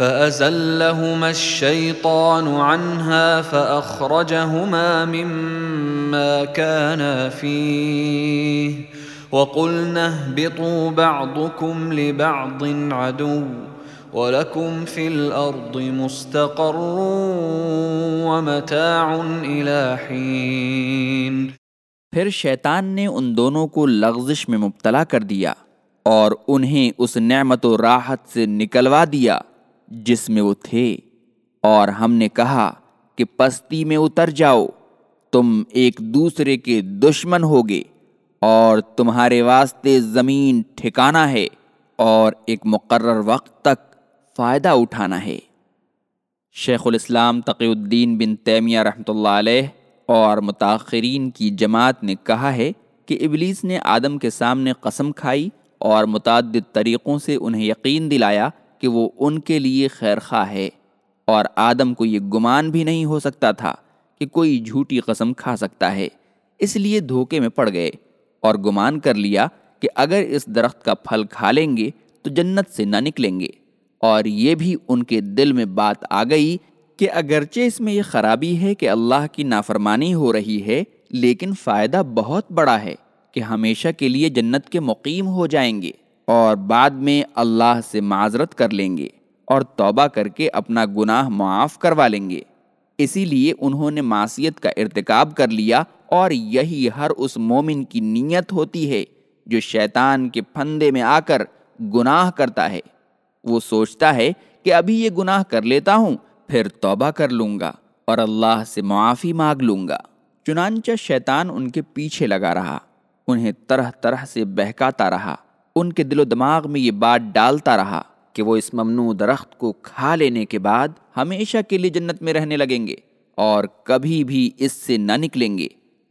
فأزلهما الشيطان عنها فأخرجهما مما كانا فيه. وقلنا اهبطوا بعضكم لبعض عدو ولكم في الأرض مستقر ومتاع إلى حين. پھر شیطان نے ان دونوں کو لغزش میں مبتلا کر دیا اور انہیں اس نعمت و راحت سے نکلوا دیا۔ جس میں وہ تھے۔ اور ہم نے کہا کہ پستی میں اتر جاؤ، تم ایک دوسرے کے دشمن ہوگے، اور تمہارے واسطے زمین ٹھکانا ہے، اور ایک مقرر وقت تک فائدہ اٹھانا ہے۔ شیخ الاسلام تقی الدین بن تیمیہ رحمۃ اللہ علیہ اور متاخرین کی جماعت نے کہا ہے کہ ابلیس نے آدم کے سامنے قسم کھائی اور متعدد طریقوں سے انہیں یقین دلایا کہ وہ ان کے لیے خیر خواہ ہے اور آدم کو یہ گمان بھی نہیں ہو سکتا تھا کہ کوئی جھوٹی قسم کھا سکتا ہے، اس لیے دھوکے میں پڑ گئے اور گمان کر لیا کہ اگر اس درخت کا پھل کھا لیں گے تو جنت سے نہ نکلیں گے۔ اور یہ بھی ان کے دل میں بات آ گئی کہ اگرچہ اس میں یہ خرابی ہے کہ اللہ کی نافرمانی ہو رہی ہے، لیکن فائدہ بہت بڑا ہے کہ ہمیشہ کے لیے جنت کے مقیم ہو جائیں گے۔ اور بعد میں اللہ سے معذرت کر لیں گے اور توبہ کر کے اپنا گناہ معاف کروا لیں گے۔ اسی لیے انہوں نے معصیت کا ارتکاب کر لیا اور یہی ہر اس مومن کی نیت ہوتی ہے جو شیطان کے پھندے میں آ کر گناہ کرتا ہے۔ وہ سوچتا ہے کہ ابھی یہ گناہ کر لیتا ہوں، پھر توبہ کر لوں گا اور اللہ سے معافی مانگ لوں گا۔ چنانچہ شیطان ان کے پیچھے لگا رہا، انہیں طرح طرح سے بہکاتا رہا۔ ان کے دل و دماغ میں یہ بات ڈالتا رہا کہ وہ اس ممنوع درخت کو کھا لینے کے بعد ہمیشہ کے لیے جنت میں رہنے لگیں گے اور کبھی بھی اس سے نہ نکلیں گے۔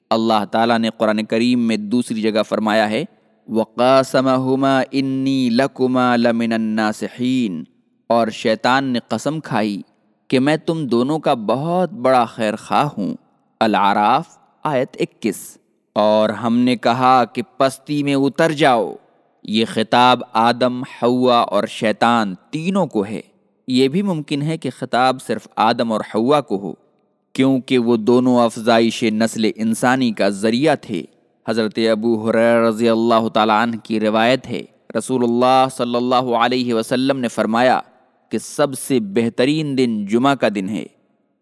اللہ تعالیٰ نے قرآن کریم میں دوسری جگہ فرمایا ہے وقاسمہما انی لکما لمن الناسحین اور شیطان نے قسم کھائی کہ میں تم دونوں کا بہت بڑا خیر خواہ ہوں۔ العراف، آیت اکیس۔ اور ہم نے کہا کہ پستی میں اتر جاؤ۔ یہ خطاب آدم ہوا اور شیطان تینوں کو ہے۔ یہ بھی ممکن ہے کہ خطاب صرف آدم اور ہوا کو ہو، کیونکہ وہ دونوں افزائش نسل انسانی کا ذریعہ تھے۔ حضرت ابو حریر رضی اللہ تعالیٰ عنہ کی روایت ہے، رسول اللہ صلی اللہ علیہ وسلم نے فرمایا کہ سب سے بہترین دن جمعہ کا دن ہے۔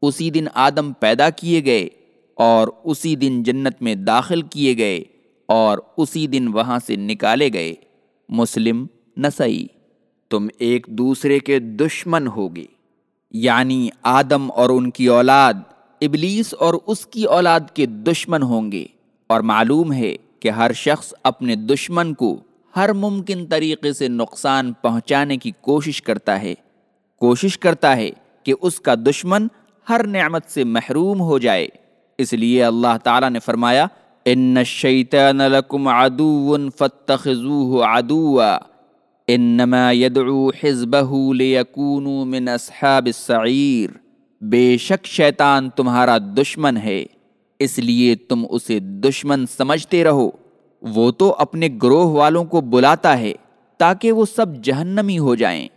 اسی دن آدم پیدا کیے گئے اور اسی دن جنت میں داخل کیے گئے اور اسی دن وہاں سے نکالے گئے۔ مسلم نسائی۔ تم ایک دوسرے کے دشمن ہوگے۔ یعنی آدم اور ان کی اولاد، ابلیس اور اس کی اولاد کے دشمن ہوں گے۔ اور معلوم ہے کہ ہر شخص اپنے دشمن کو ہر ممکن طریقے سے نقصان پہنچانے کی کوشش کرتا ہے۔ کوشش کرتا ہے کہ اس کا دشمن ہر نعمت سے محروم ہو جائے۔ اس لیے اللہ تعالیٰ نے فرمایا ان الشیطان لکم عدو فاتخذوه عدوا انما يدعو حزبه ليكونوا من اصحاب السعیر بے شک شیطان تمہارا دشمن ہے، اس لیے تم اسے دشمن سمجھتے رہو۔ وہ تو اپنے گروہ والوں کو بلاتا ہے تاکہ وہ سب جہنمی ہو جائیں۔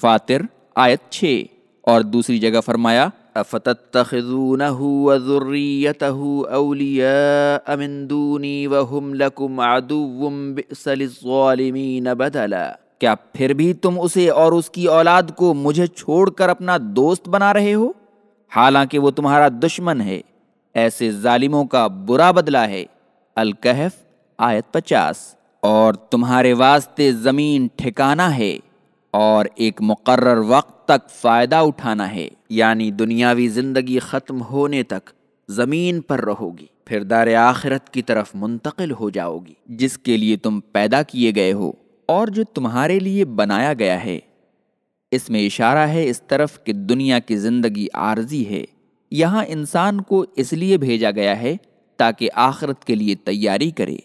فاتر آیت چھ اور دوسری جگہ فرمایا افتتخذونه وذريته اولياء من دوني وهم لكم عدو بئس للظالمين بدلا۔ کیا پھر بھی تم اسے اور اس کی اولاد کو مجھے چھوڑ کر اپنا دوست بنا رہے ہو؟ حالانکہ وہ تمہارا دشمن ہے۔ ایسے ظالموں کا برا بدلہ ہے۔ الکحف آیت پچاس۔ اور تمہارے واسطے زمین ٹھکانا ہے۔ اور ایک مقرر وقت تک فائدہ اٹھانا ہے یعنی دنیاوی زندگی ختم ہونے تک زمین پر رہو گی، پھر دار آخرت کی طرف منتقل ہو جاؤ گی، جس کے لیے تم پیدا کیے گئے ہو اور جو تمہارے لیے بنایا گیا ہے۔ اس میں اشارہ ہے اس طرف کہ دنیا کی زندگی عارضی ہے۔ یہاں انسان کو اس لیے بھیجا گیا ہے تاکہ آخرت کے لیے تیاری کرے۔